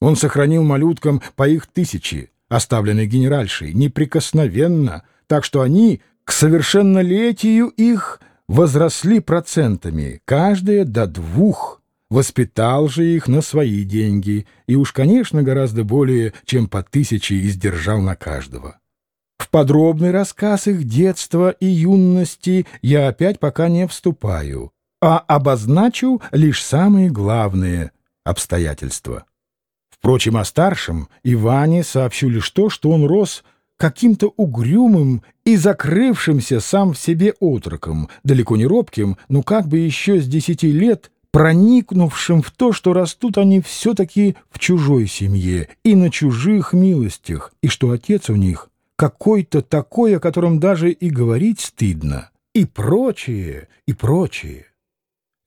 Он сохранил малюткам по их тысячи, оставленной генеральшей, неприкосновенно, так что они к совершеннолетию их возросли процентами, каждая до двух. Воспитал же их на свои деньги и уж, конечно, гораздо более, чем по тысяче издержал на каждого. В подробный рассказ их детства и юности я опять пока не вступаю, а обозначу лишь самые главные обстоятельства. Впрочем, о старшем Иване сообщу лишь то, что он рос каким-то угрюмым и закрывшимся сам в себе отроком, далеко не робким, но как бы еще с десяти лет проникнувшим в то, что растут они все-таки в чужой семье и на чужих милостях, и что отец у них какой-то такой, о котором даже и говорить стыдно, и прочее, и прочее.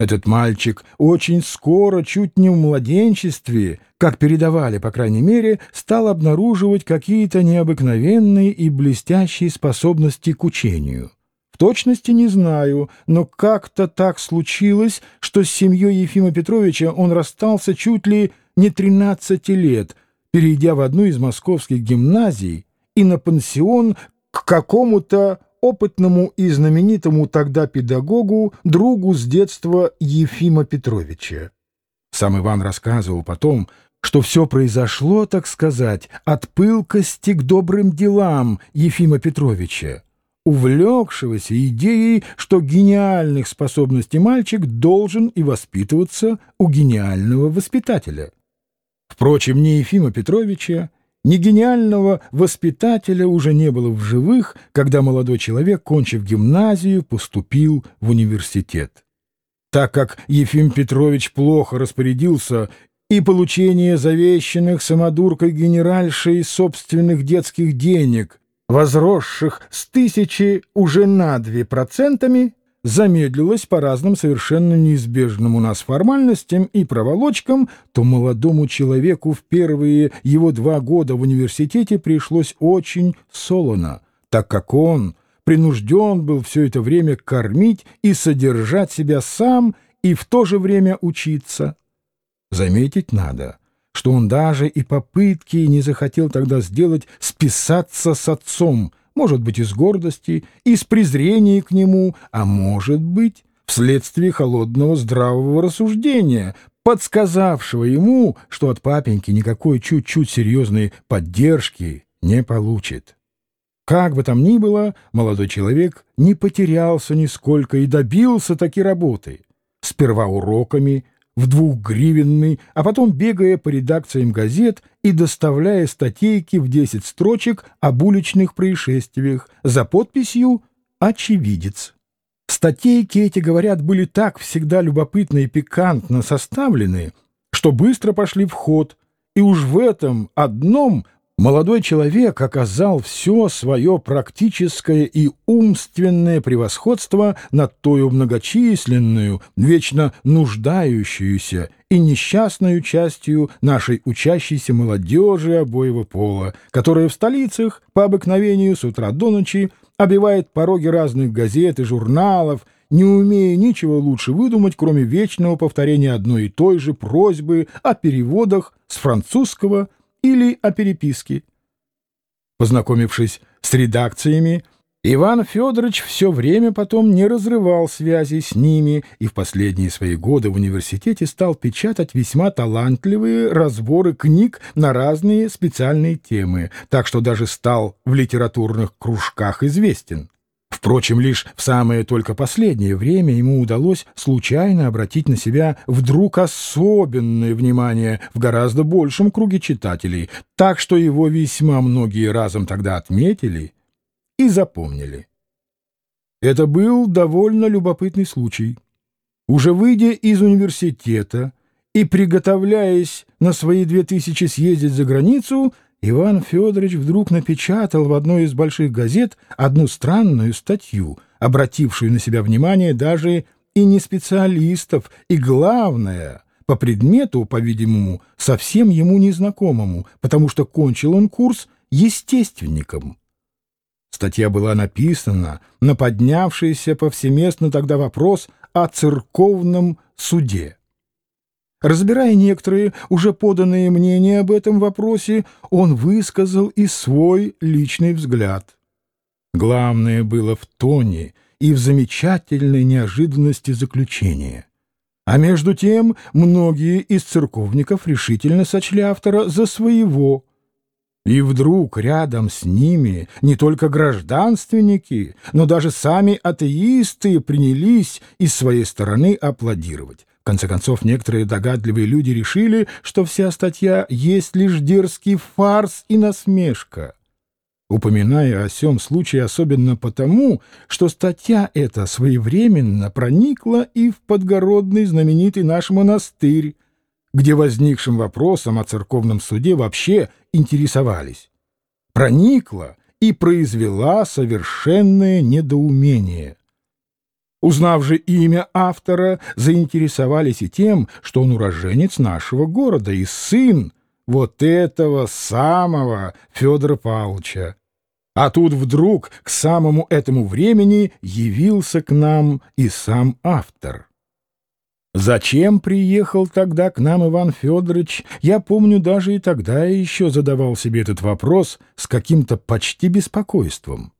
Этот мальчик очень скоро, чуть не в младенчестве, как передавали, по крайней мере, стал обнаруживать какие-то необыкновенные и блестящие способности к учению. В точности не знаю, но как-то так случилось, что с семьей Ефима Петровича он расстался чуть ли не 13 лет, перейдя в одну из московских гимназий и на пансион к какому-то опытному и знаменитому тогда педагогу, другу с детства Ефима Петровича. Сам Иван рассказывал потом, что все произошло, так сказать, от пылкости к добрым делам Ефима Петровича, увлекшегося идеей, что гениальных способностей мальчик должен и воспитываться у гениального воспитателя. Впрочем, ни Ефима Петровича, ни гениального воспитателя уже не было в живых, когда молодой человек, кончив гимназию, поступил в университет. Так как Ефим Петрович плохо распорядился и получение завещанных самодуркой генеральшей собственных детских денег, возросших с тысячи уже на две процентами, замедлилось по разным совершенно неизбежным у нас формальностям и проволочкам, то молодому человеку в первые его два года в университете пришлось очень солоно, так как он принужден был все это время кормить и содержать себя сам и в то же время учиться. Заметить надо, что он даже и попытки не захотел тогда сделать списаться с отцом — может быть, из гордости, из презрения к нему, а может быть, вследствие холодного здравого рассуждения, подсказавшего ему, что от папеньки никакой чуть-чуть серьезной поддержки не получит. Как бы там ни было, молодой человек не потерялся нисколько и добился таки работы. Сперва уроками, в двухгривенный, а потом бегая по редакциям газет и доставляя статейки в 10 строчек об уличных происшествиях за подписью «Очевидец». Статейки эти, говорят, были так всегда любопытно и пикантно составлены, что быстро пошли в ход, и уж в этом одном молодой человек оказал все свое практическое и умственное превосходство над тою многочисленную, вечно нуждающуюся и несчастную частью нашей учащейся молодежи обоего пола, которая в столицах по обыкновению с утра до ночи обивает пороги разных газет и журналов, не умея ничего лучше выдумать, кроме вечного повторения одной и той же просьбы о переводах с французского или о переписке. Познакомившись с редакциями, Иван Федорович все время потом не разрывал связи с ними и в последние свои годы в университете стал печатать весьма талантливые разборы книг на разные специальные темы, так что даже стал в литературных кружках известен. Впрочем, лишь в самое только последнее время ему удалось случайно обратить на себя вдруг особенное внимание в гораздо большем круге читателей, так что его весьма многие разом тогда отметили и запомнили. Это был довольно любопытный случай. Уже выйдя из университета и приготовляясь на свои две тысячи съездить за границу, Иван Федорович вдруг напечатал в одной из больших газет одну странную статью, обратившую на себя внимание даже и не специалистов, и, главное, по предмету, по-видимому, совсем ему незнакомому, потому что кончил он курс естественником. Статья была написана на поднявшийся повсеместно тогда вопрос о церковном суде. Разбирая некоторые уже поданные мнения об этом вопросе, он высказал и свой личный взгляд. Главное было в тоне и в замечательной неожиданности заключения. А между тем многие из церковников решительно сочли автора за своего. И вдруг рядом с ними не только гражданственники, но даже сами атеисты принялись из своей стороны аплодировать. В конце концов, некоторые догадливые люди решили, что вся статья есть лишь дерзкий фарс и насмешка упоминая о сём случае особенно потому, что статья эта своевременно проникла и в подгородный знаменитый наш монастырь, где возникшим вопросом о церковном суде вообще интересовались. Проникла и произвела совершенное недоумение. Узнав же имя автора, заинтересовались и тем, что он уроженец нашего города и сын вот этого самого Федора Павловича, а тут вдруг к самому этому времени явился к нам и сам автор. Зачем приехал тогда к нам Иван Федорович, я помню, даже и тогда я еще задавал себе этот вопрос с каким-то почти беспокойством.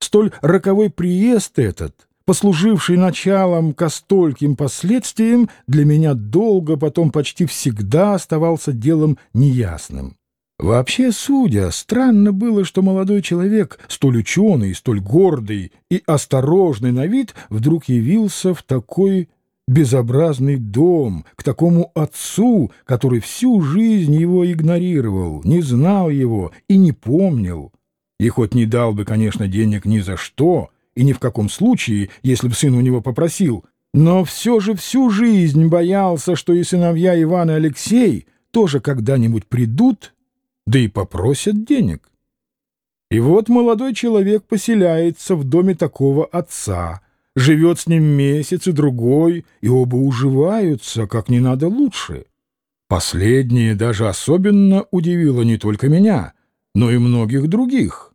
Столь роковой приезд этот, послуживший началом ко стольким последствиям, для меня долго, потом почти всегда оставался делом неясным. Вообще, судя, странно было, что молодой человек, столь ученый, столь гордый и осторожный на вид, вдруг явился в такой безобразный дом, к такому отцу, который всю жизнь его игнорировал, не знал его и не помнил. И хоть не дал бы, конечно, денег ни за что, и ни в каком случае, если бы сын у него попросил, но все же всю жизнь боялся, что и сыновья Иван и Алексей тоже когда-нибудь придут да и попросят денег. И вот молодой человек поселяется в доме такого отца, живет с ним месяц и другой, и оба уживаются, как не надо лучше. Последнее даже особенно удивило не только меня, но и многих других.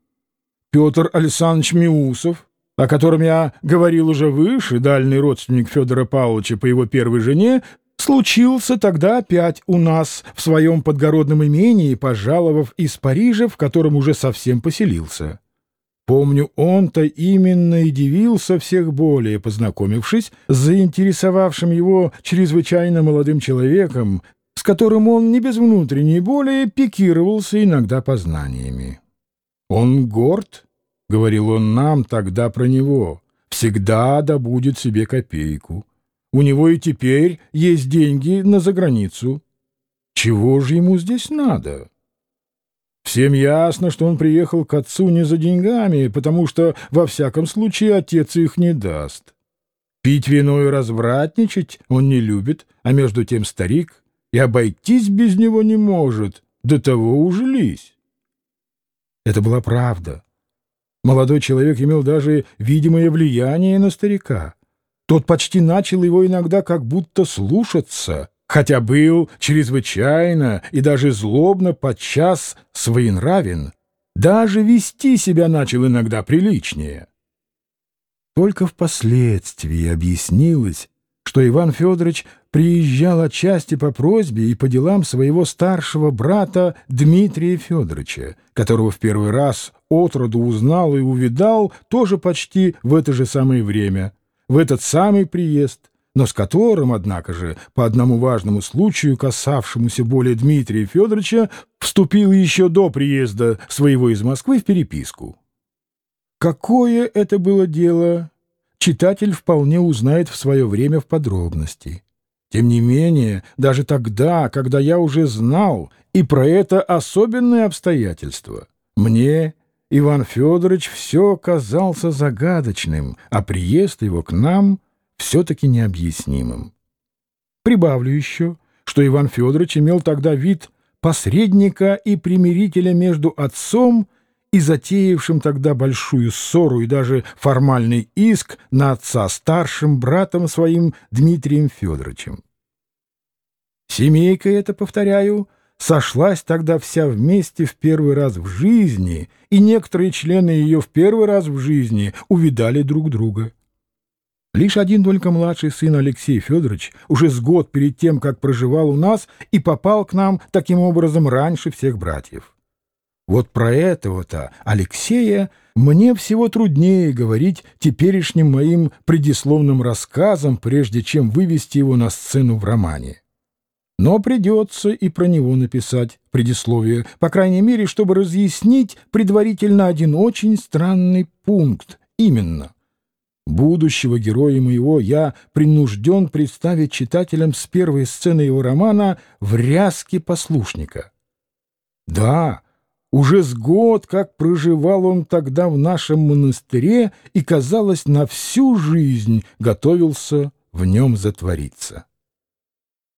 Петр Александрович Миусов, о котором я говорил уже выше, дальний родственник Федора Павловича по его первой жене, случился тогда опять у нас в своем подгородном имении, пожаловав из Парижа, в котором уже совсем поселился. Помню, он-то именно и дивился всех более, познакомившись с заинтересовавшим его чрезвычайно молодым человеком, с которым он не без внутренней боли пикировался иногда познаниями. «Он горд», — говорил он нам тогда про него, — «всегда добудет себе копейку». У него и теперь есть деньги на заграницу. Чего же ему здесь надо? Всем ясно, что он приехал к отцу не за деньгами, потому что, во всяком случае, отец их не даст. Пить вино и развратничать он не любит, а между тем старик и обойтись без него не может, до того ужились. Это была правда. Молодой человек имел даже видимое влияние на старика. Тот почти начал его иногда как будто слушаться, хотя был чрезвычайно и даже злобно подчас своенравен, даже вести себя начал иногда приличнее. Только впоследствии объяснилось, что Иван Федорович приезжал отчасти по просьбе и по делам своего старшего брата Дмитрия Федоровича, которого в первый раз отроду узнал и увидал тоже почти в это же самое время — в этот самый приезд, но с которым, однако же, по одному важному случаю, касавшемуся более Дмитрия Федоровича, вступил еще до приезда своего из Москвы в переписку. Какое это было дело, читатель вполне узнает в свое время в подробности. Тем не менее, даже тогда, когда я уже знал и про это особенное обстоятельство, мне Иван Федорович все казался загадочным, а приезд его к нам все-таки необъяснимым. Прибавлю еще, что Иван Федорович имел тогда вид посредника и примирителя между отцом и затеявшим тогда большую ссору и даже формальный иск на отца старшим братом своим Дмитрием Федоровичем. Семейка это, повторяю, — сошлась тогда вся вместе в первый раз в жизни, и некоторые члены ее в первый раз в жизни увидали друг друга. Лишь один только младший сын Алексей Федорович уже с год перед тем, как проживал у нас, и попал к нам таким образом раньше всех братьев. Вот про этого-то Алексея мне всего труднее говорить теперешним моим предисловным рассказом, прежде чем вывести его на сцену в романе. Но придется и про него написать предисловие, по крайней мере, чтобы разъяснить предварительно один очень странный пункт, именно. Будущего героя моего я принужден представить читателям с первой сцены его романа в ряске послушника. Да, уже с год, как проживал он тогда в нашем монастыре и, казалось, на всю жизнь готовился в нем затвориться.